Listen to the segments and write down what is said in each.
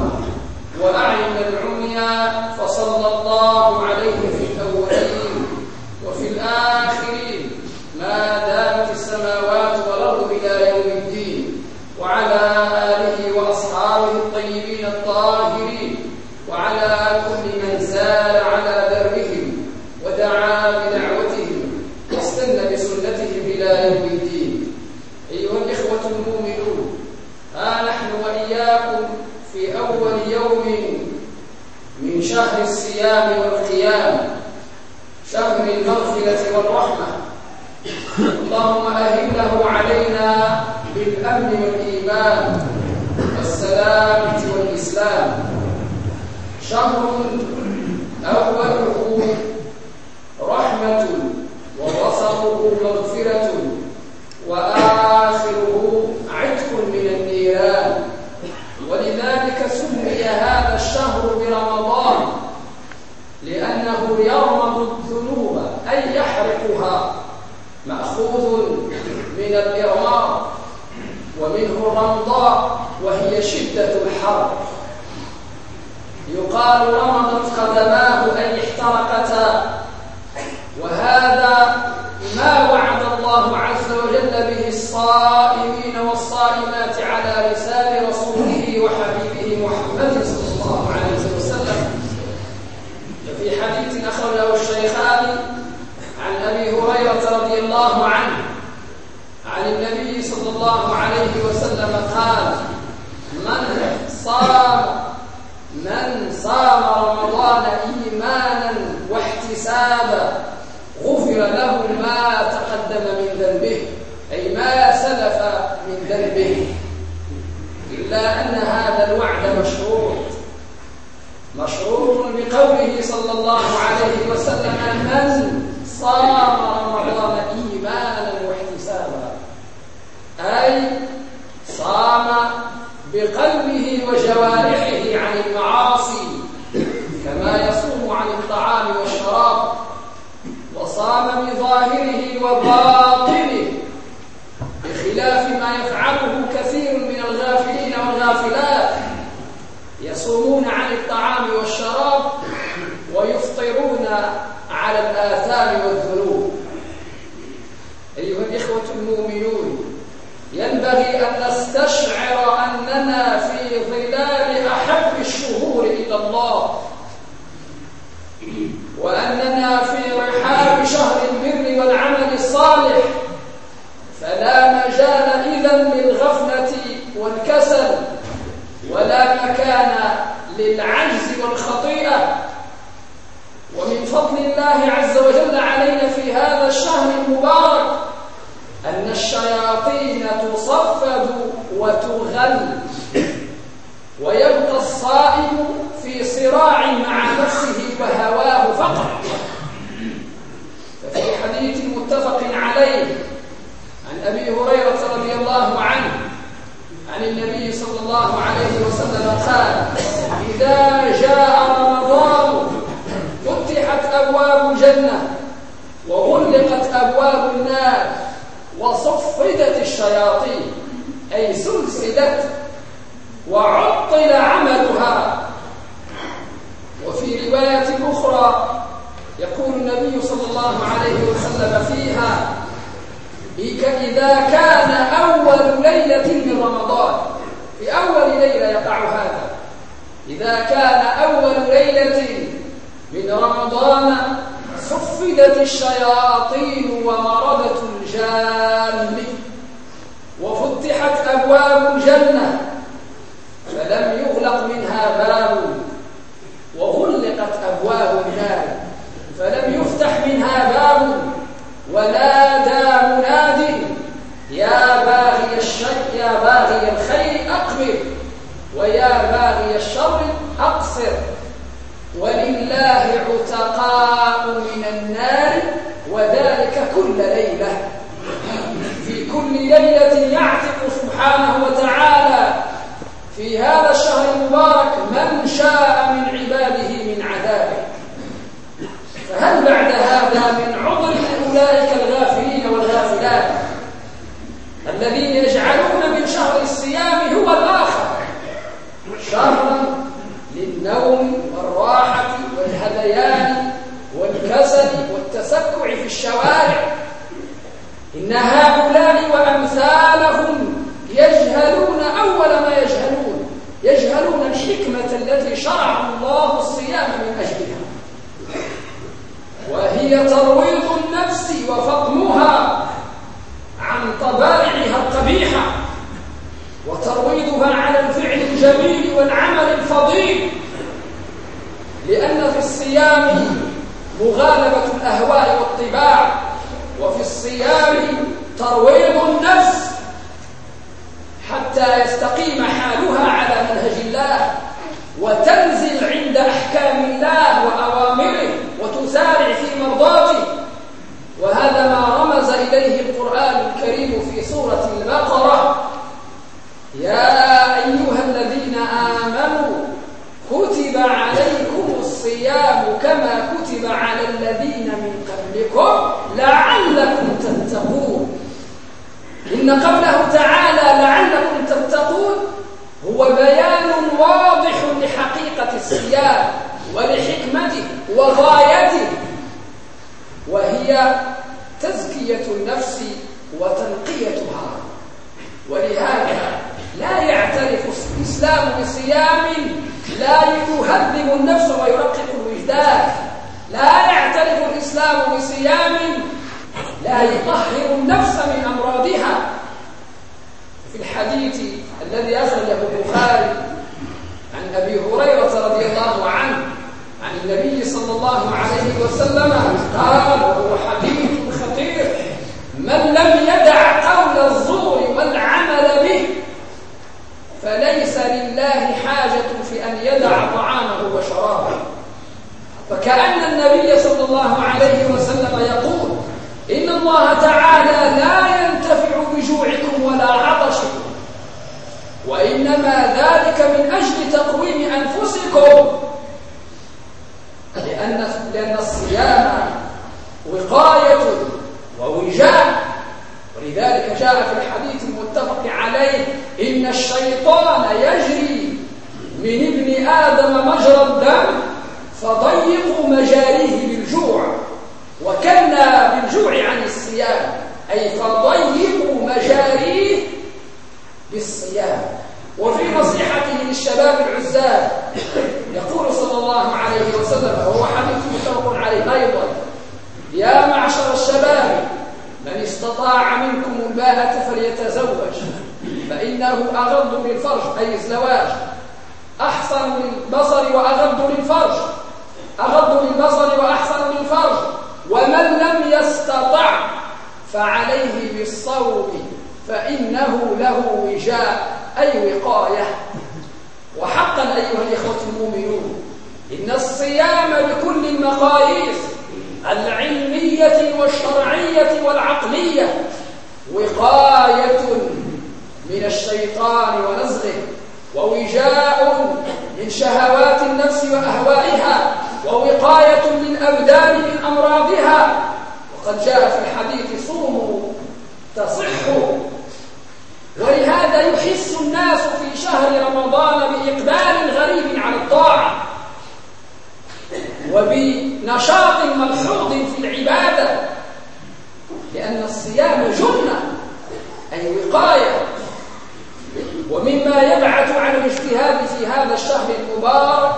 سما واعينا عميا فصلى الله عليه في الأولين وفي الآخرين. ما دامت السماوات والأرض إلى يوم الدين. وعلى آله وأصحابه الطيبين الطاهرين وعلى كل من سار على دربهم ودعا بدعوتهم واستنى بسنتهم إلى يوم الدين ايها الاخوه المؤمنون ها نحن واياكم في اول يوم من شهر الصيام والقيام شهر المغفرة والرحمة. اللهم اهله علينا بالأمن والإيمان والسلامة والإسلام. شهر يقال رمضت قدماه اي احترقتا. وهذا ما وعد الله عز وجل به الصائمين والصائمات على لسان رسوله وحبيبه محمد صلى الله عليه وسلم. ففي حديث أخرجه الشيخان عن أبي هريرة رضي الله عنه عن النبي صلى الله عليه وسلم قال من صام رمضان إيمانا واحتسابا. غفر له ما تقدم من ذنبه أي ما سلف من ذنبه. إلا أن هذا الوعد مشروط مشروط بقوله صلى الله عليه وسلم من صام رمضان إيمانا واحتسابا. أي صام بقلبه وجوارحه عن المعاصي كما يصوم عن الطعام والشراب وصام بظاهره وباطنه بخلاف ما يفعله كثير من الغافلين والغافلات يصومون عن الطعام والشراب ويفطرون على الآثام والذنوب. أيها الإخوة المؤمنون ينبغي أن نستشعر أننا في ظلال أحب الشهور إلى الله وأننا في رحاب شهر البر والعمل الصالح. فلا مجال إذن للغفلة والكسل ولا مكان للعجز والخطيئة. ومن فضل الله عز وجل علينا في هذا الشهر المبارك أن الشياطين تصفد وتغل. ويبقى الصائم في صراع مع نفسه وهواه فقط متفق عليه. عن أبي هريرة رضي الله عنه عن النبي صلى الله عليه وسلم قال إذا جاء رمضان فتحت أبواب الجنة وغلقت أبواب النار وصفدت الشياطين أي سلسلت وعطل عملها. وفي رواية أخرى يقول النبي صلى الله عليه وسلم فيها إذا كان أول ليلة من رمضان في أول ليلة يقع هذا. إذا كان أول ليلة من رمضان صفدت الشياطين ومردة الجان وفتحت أبواب الجنة فلم يغلق منها باب وغلقت أبواب النار فلم يفتح منها باب ونادى مناد يا باغي الشر يا باغي الخير أقبل ويا باغي الشر أقصر. ولله عتقاء من النار وذلك كل ليلة. في كل ليلة يعتق سبحانه وتعالى. في هذا الشهر المبارك من شاء من عباده فهل بعد هذا من عذر أولئك الغافلين والغافلات؟ الذين يجعلون من شهر الصيام هو الآخر. شهرا للنوم والراحة والهذيان والكسل والتسكع في الشوارع. إن هؤلاء وأمثالهم يجهلون أول ما يجهلون. يجهلون الحكمة التي شرع الله الصيام من أجلها. وهي ترويض النفس وفطمها عن طبائعها القبيحة وترويضها على الفعل الجميل والعمل الفضيل لأن في الصيام مغالبة الأهواء والطباع وفي الصيام ترويض النفس حتى يستقيم حالها على منهج الله وتنزل عند أحكام الله وأوامره. وتسارع في مرضاته. وهذا ما رمز إليه القرآن الكريم في سورة البقرة. يا أيها الذين آمنوا كتب عليكم الصيام كما كتب على الذين من قبلكم لعلكم تتقون. إن قوله تعالى لعلكم تتقون هو بيان واضح لحقيقة الصيام. وغايته وهي تزكية النفس وتنقيتها. ولهذا لا يعترف الإسلام بصيام لا يهذب النفس ويرقق الوجدان. لا يعترف الإسلام بصيام لا يطهر النفس من أمراضها. في الحديث الذي أخرجه البخاري عن أبي هريرة رضي الله عنه عن النبي صلى الله عليه وسلم قال وهو حديث خطير. من لم يدع قول الزور والعمل به فليس لله حاجة في أن يدع طعامه وشرابه. فكأن النبي صلى الله عليه وسلم يقول إن الله تعالى لا ينتفع بجوعكم ولا عطشكم وإنما ذلك من أجل تقويم أنفسكم. لأن, الصيام وقاية ووجاء. ولذلك جاء في الحديث المتفق عليه إن الشيطان يجري من ابن آدم مجرى الدم فضيقوا مجاريه بالجوع. وكنا بالجوع عن الصيام أي فضيقوا مجاريه بالصيام. وفي نصيحته للشباب العزاب يقول صلى الله عليه وسلم وهو حديث متفق عليه أيضا يا معشر الشباب من استطاع منكم الباءة فليتزوج فإنه أغض للفرج أي الزواج أحسن للبصر وأغض للفرج أغض للبصر وأحسن للفرج ومن لم يستطع فعليه بالصوم فإنه له وجاء أي وقاية. وحقا أيها الإخوة المؤمنون إن الصيام بكل المقاييس العلمية والشرعية والعقلية وقاية من الشيطان ونزغه ووجاء من شهوات النفس وأهوائها ووقاية للأبدان من أمراضها. وقد جاء في الحديث صوموا تصحوا. ولهذا يحس الناس في شهر رمضان بإقبال غريب على الطاعة. وبنشاط ملحوظ في العبادة لأن الصيام جنة أي وقاية. ومما يبعث عن الاجتهاد في هذا الشهر المبارك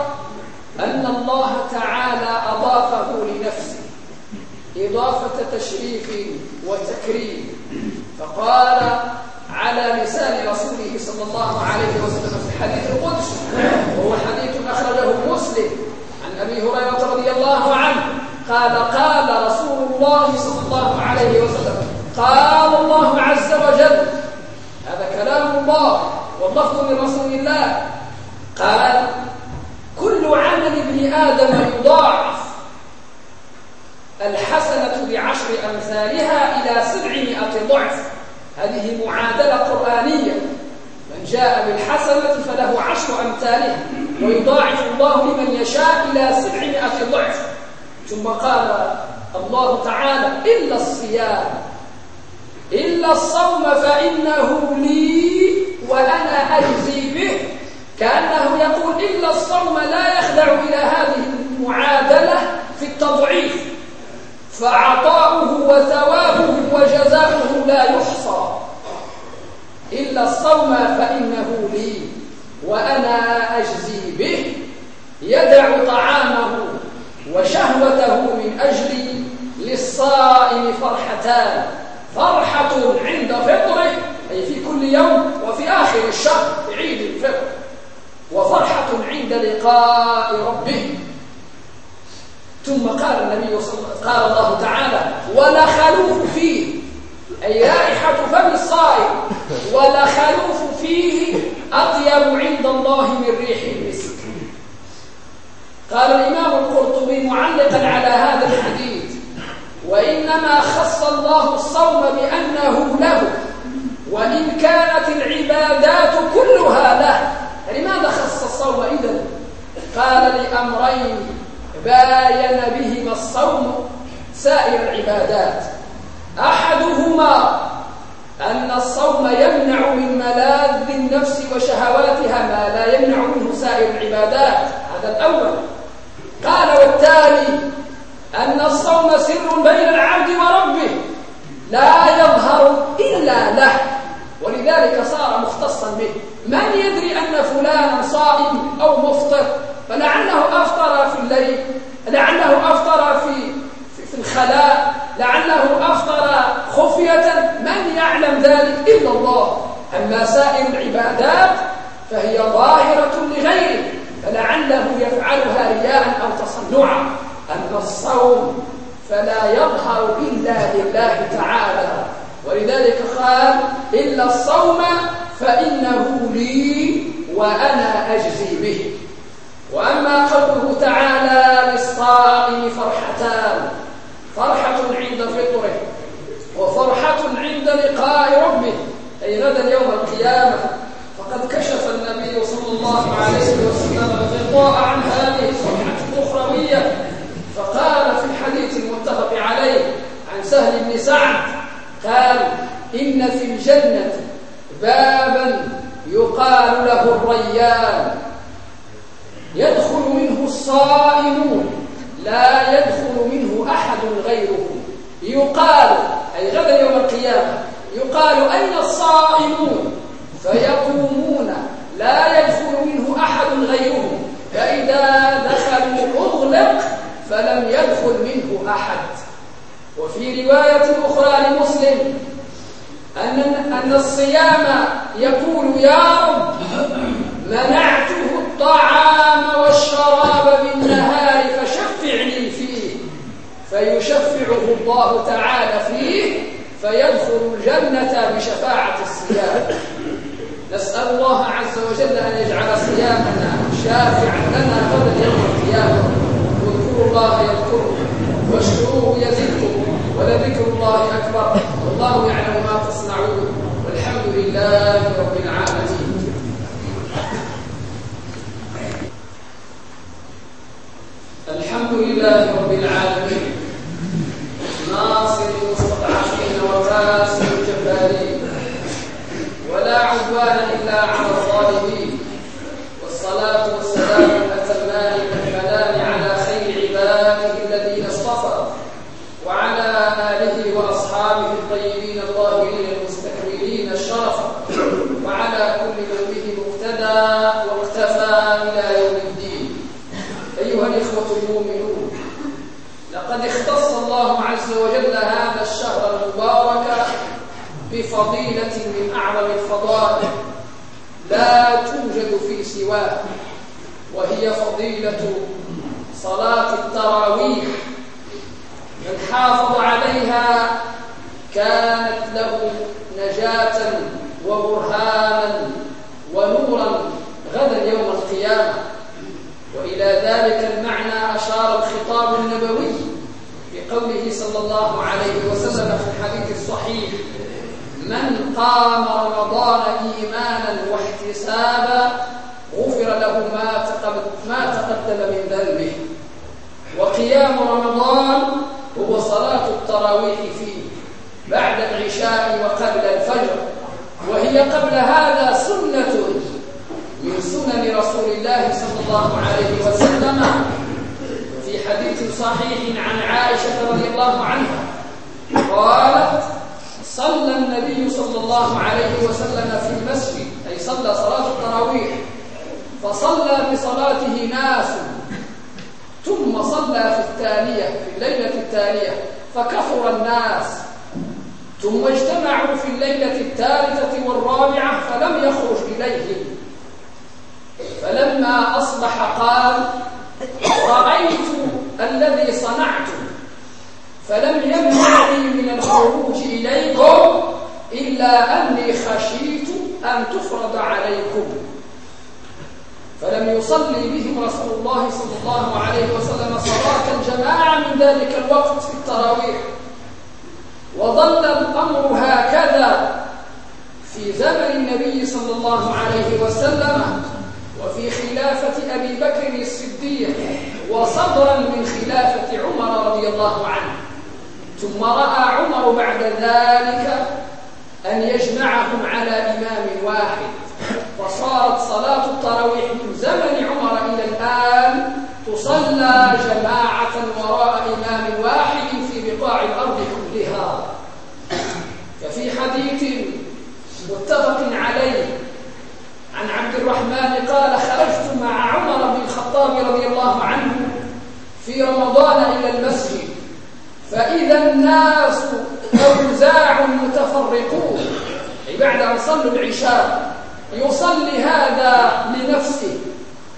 أن الله تعالى أضافه لنفسه إضافة تشريف وتكريم. فقال على لسان رسوله صلى الله عليه وسلم في حديث القدس وهو حديث أخرجه مسلم عن أبي هريرة رضي الله عنه. قال قال رسول الله صلى الله عليه وسلم قال الله عز وجل هذا كلام الله واللفظ من رسول الله. قال كل عمل ابن آدم يضاعف. الحسنة بعشر أمثالها إلى سبعمائة ضعف. هذه معادلة قرآنية. من جاء بالحسنة فله عشر أمثالها. ويضاعف الله لمن يشاء إلى سبعمائة ضعف ثم قال الله تعالى إلا الصيام إلا الصوم فإنه لي وأنا أجزي به. كأنه يقول إلا الصوم لا يخدع إلى هذه المعادلة في التضعيف. فعطاؤه وثوابه وجزاؤه لا يحصى. إلا الصوم فإنه لي. وأنا أجزي به يدع طعامه وشهوته من أجلي للصائم فرحتان. فرحة عند فطره أي في كل يوم وفي آخر الشهر عيد الفطر. وفرحة عند لقاء ربه. ثم قال النبي صلى الله قال الله تعالى ولا خلوف فيه. أي رائحة فم الصائم. ولا خلوف فيه أطيب عند الله من ريح المسك قال الإمام القرطبي معلقا على هذا الحديث وإنما خص الله الصوم بأنه له وإن كانت العبادات كلها له. لماذا خص الصوم إذن؟ قال لأمرين باين بهما الصوم سائر العبادات. أحدهما أن الصوم يمنع من ملاذ النفس وشهواتها ما لا يمنع منه سائر العبادات. هذا الأول. قال والتالي أن الصوم سر بين العبد وربه لا يظهر إلا له. ولذلك صار مختصا به. من يدري أن فلانا صائم أو مفطر؟ فلعله أفطر في الليل لعله أفطر في في الخلاء لعله أفطر خفية من يعلم ذلك إلا الله. أما سائر العبادات فهي ظاهرة لغيره فلعله يفعلها رياء أو تصنعا. أما الصوم فلا يظهر إلا لله تعالى. ولذلك قال إلا الصوم فإنه لي وأنا أجزي به. وأما قوله تعالى للصائم فرحتان. فرحة عند فطره وفرحة عند لقاء ربه. أي غدا يوم القيامة فقد كشف النبي صلى الله عليه وسلم الغطاء عن هذه الفرحة الأخروية. فقال في الحديث المتفق عليه عن سهل بن سعد قال إن في الجنة بابا يقال له الريان. يدخل منه الصائمون لا يدخل منه أحد غيرهم يقال أي غدا يوم القيامة يقال أين الصائمون؟ فيقومون لا يدخل منه أحد غيرهم. فإذا دخلوا أغلق فلم يدخل منه أحد. وفي رواية أخرى لمسلم أن أن الصيام يقول يا رب منعته الطعام والشراب فيه فيشفعه الله تعالى فيه فيدخل الجنة بشفاعة الصيام. نسأل الله عز وجل أن يجعل صيامنا شافعا لنا قبل يوم القيامة. واذكروا الله يذكركم واشكروه يزدكم ولذكر الله أكبر. والله يعلم ما تصنعون. والحمد لله رب العالمين. الحمد لله رب العالمين. عدوان إلا على الظالمين. والصلاة والسلام الأتمان الأكملان على خير عباده الذين اصطفى. وعلى آله وأصحابه الطيبين الطاهرين المستكملين الشرف. وعلى كل من به مقتدى وقتدى فضيلة من أعظم الفضائل لا توجد في سواه وهي فضيلة صلاة التراويح. من حافظ عليها كانت له نجاة وبرهانا ونورا غدا يوم القيامة. وإلى ذلك المعنى أشار الخطاب النبوي بقوله صلى الله عليه وسلم في الحديث الصحيح من قام رمضان إيمانا واحتسابا غفر له ما تقدم من ذنبه. وقيام رمضان هو صلاة التراويح فيه بعد العشاء وقبل الفجر. وهي قبل هذا سنة من سنن رسول الله صلى الله عليه وسلم في حديث صحيح عن عائشة رضي الله عنها. قالت صلى النبي صلى الله عليه وسلم في المسجد أي صلى صلاة التراويح. فصلى بصلاته ناس. ثم صلى في التالية في الليلة التالية فكثر الناس. ثم اجتمعوا في الليلة الثالثة والرابعة فلم يخرج إليهم. فلما أصبح قال رأيت الذي صنعته فلم يمنعني من الخروج إليكم إلا أني خشيت أن تفرض عليكم. فلم يصلي بهم رسول الله صلى الله عليه وسلم صلاة الجماعة من ذلك الوقت في التراويح. وظل الأمر هكذا في زمن النبي صلى الله عليه وسلم وفي خلافة أبي بكر الصديق وصدرا من خلافة عمر رضي الله عنه. ثم رأى عمر بعد ذلك أن يجمعهم على إمام واحد. فصارت صلاة التراويح من زمن عمر إلى الآن تصلى جماعة وراء إمام واحد في بقاع الأرض كلها. ففي حديث متفق عليه عن عبد الرحمن قال خرجت مع عمر بن الخطاب رضي الله عنه في رمضان إلى المسجد فإذا الناس أوزاع متفرقون. أي بعد أن صلوا العشاء يصلي هذا لنفسه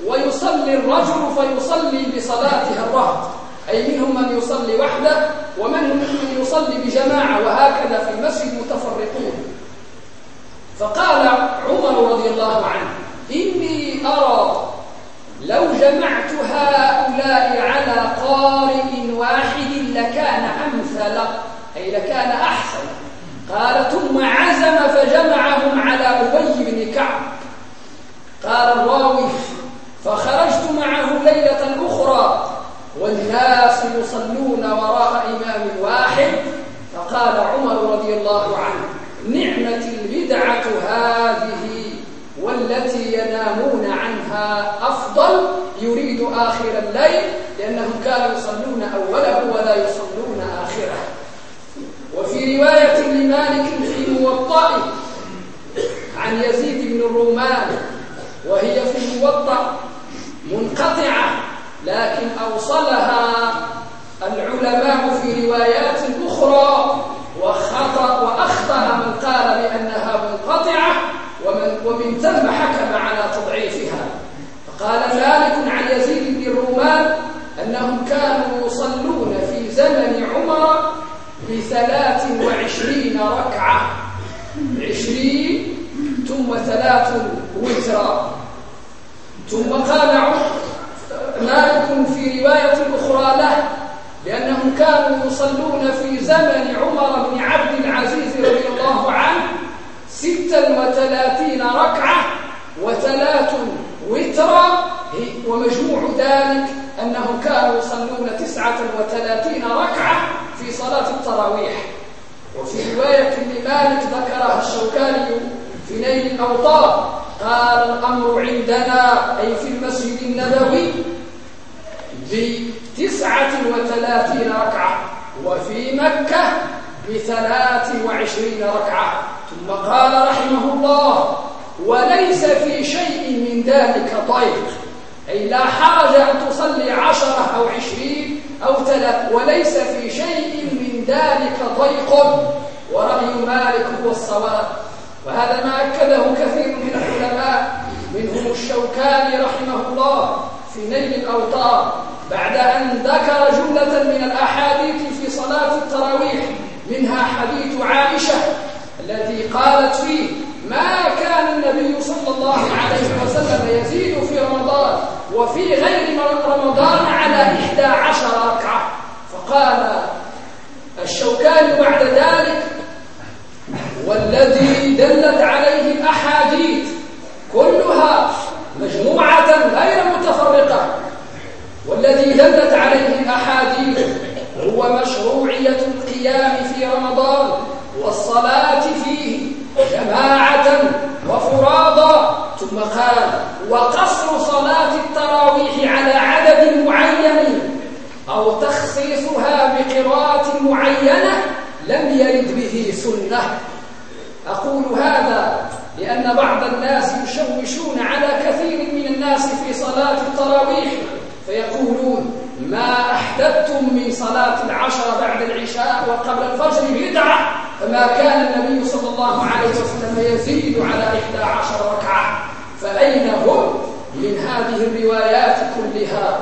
ويصلي الرجل فيصلي بصلاته الرهط. أي منهم من يصلي وحده ومنهم من يصلي بجماعة وهكذا في المسجد متفرقون. فقال عمر رضي الله عنه إني أرى لو جمعت هؤلاء على قارئ واحد لكان أمثل أي لكان أحسن. قال ثم عزم فجمعهم على أبي بن كعب. قال الراوي فخرجت معه ليلة أخرى والناس يصلون وراء إمام واحد فقال عمر رضي الله عنه نعمة البدعة هذه والتي ينامون عنها أفضل؟ آخر الليل لأنهم كانوا يصلون أوله ولا يصلون آخره. وفي رواية لمالك في موطأ عن يزيد بن الرومان وهي في الموطأ منقطعة لكن أوصلها العلماء في روايات أخرى وخطأ وأخطأ من قال بأنها منقطعة ومن, ومن ثم حكم على تضعيفها. فقال مالك أنهم كانوا يصلون في زمن عمر بثلاث وعشرين ركعة. عشرين ثم ثلاث وترا ثم قال مالك في رواية أخرى له؟ لأنهم كانوا يصلون في زمن عمر بن عبد العزيز رضي الله عنه ستا وثلاثين ركعة وثلاث وترا. ومجموع ذلك أنهم كانوا يصلون تسعة وثلاثين ركعة في صلاة التراويح. وفي رواية لمالك ذكرها الشوكاني في نيل الأوطار قال الأمر عندنا أي في المسجد النبوي بتسعة وثلاثين ركعة وفي مكة بثلاث وعشرين ركعة. ثم قال رحمه الله وليس في شيء من ذلك ضيق أي لا حرج أن تصلي عشرة أو عشرين أو ثلاث وليس في شيء من ذلك ضيق. ورأي مالك هو الصواب. وهذا ما أكده كثير من العلماء منهم الشوكاني رحمه الله في نيل الأوطار بعد أن ذكر جملة من الأحاديث في صلاة التراويح منها حديث عائشة التي قالت فيه ما كان النبي صلى الله عليه وسلم يزيد في رمضان وفي غير رمضان على إحدى عشر ركعة. فقال الشوكاني بعد ذلك والذي دلت عليه الأحاديث كلها مجموعة غير متفرقة. والذي دلت عليه الأحاديث هو مشروعية القيام في رمضان والصلاة فيه جماعة وفراضا ثم قال وقصر صلاة التراويح على عدد معين أو تخصيصها بقراءة معينة لم يرد به سنة. أقول هذا لأن بعض الناس يشوشون على كثير من الناس في صلاة التراويح فيقولون ما أحدثتم من صلاة العشرة بعد العشاء وقبل الفجر بدعة فما كان النبي صلى الله عليه وسلم يزيد على إحدى عشر ركعة. فأين هم من هذه الروايات كلها؟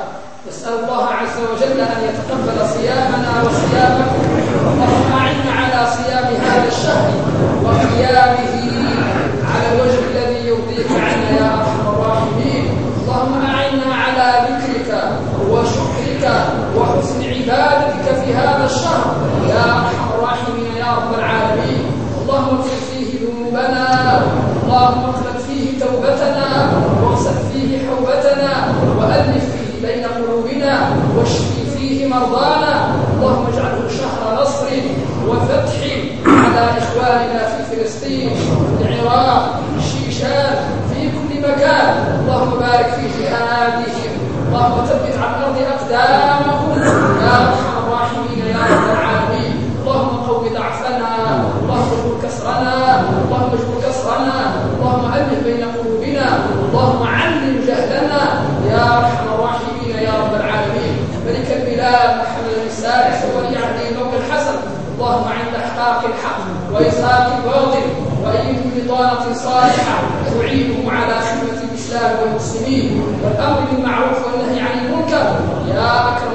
نسأل الله عز وجل أن يتقبل صيامنا وصيامكم. اللهم أعنا على صيام هذا الشهر وقيامه على الوجه الذي يرضيك عنا يا أرحم الراحمين اللهم أعنا على ذكرك وشكرك وحسن عبادتك في هذا الشهر يا أرحم الراحمين يا رب العالمين اللهم اغفر فيه ذنوبنا اللهم اغفر فيه توبتنا واغسل فيه حوبتنا وألف فيه بين قلوبنا واشفي فيه مرضانا اللهم اجعله شهر نصر وفتح على إخواننا في فلسطين في العراق الشيشان في كل مكان اللهم بارك في جهادهم اللهم ثبت على الأرض أقدامهم يا أرحم الراحمين يا رب العالمين اللهم قو ضعفنا اللهم اجبر كسرنا اللهم اجبر كسرنا اللهم ألف بين قلوبنا اللهم علم جهلنا يا أرحم الراحمين يا رب العالمين. ملك البلاد محمد السادس ولي عهده المولى الحسن. اللهم عند احقاق الحق وإساق الباطل وأيده بطانة صالحة تعينه على خدمة الإسلام والمسلمين. والأمر بالمعروف والنهي عن المنكر. يا أكرم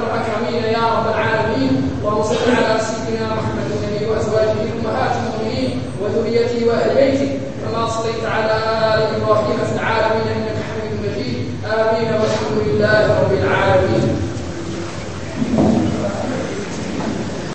وذريتي وأهل بيتي كما صليت على آل إبراهيم في العالمين إنك حميد مجيد. آمين والحمد لله رب العالمين.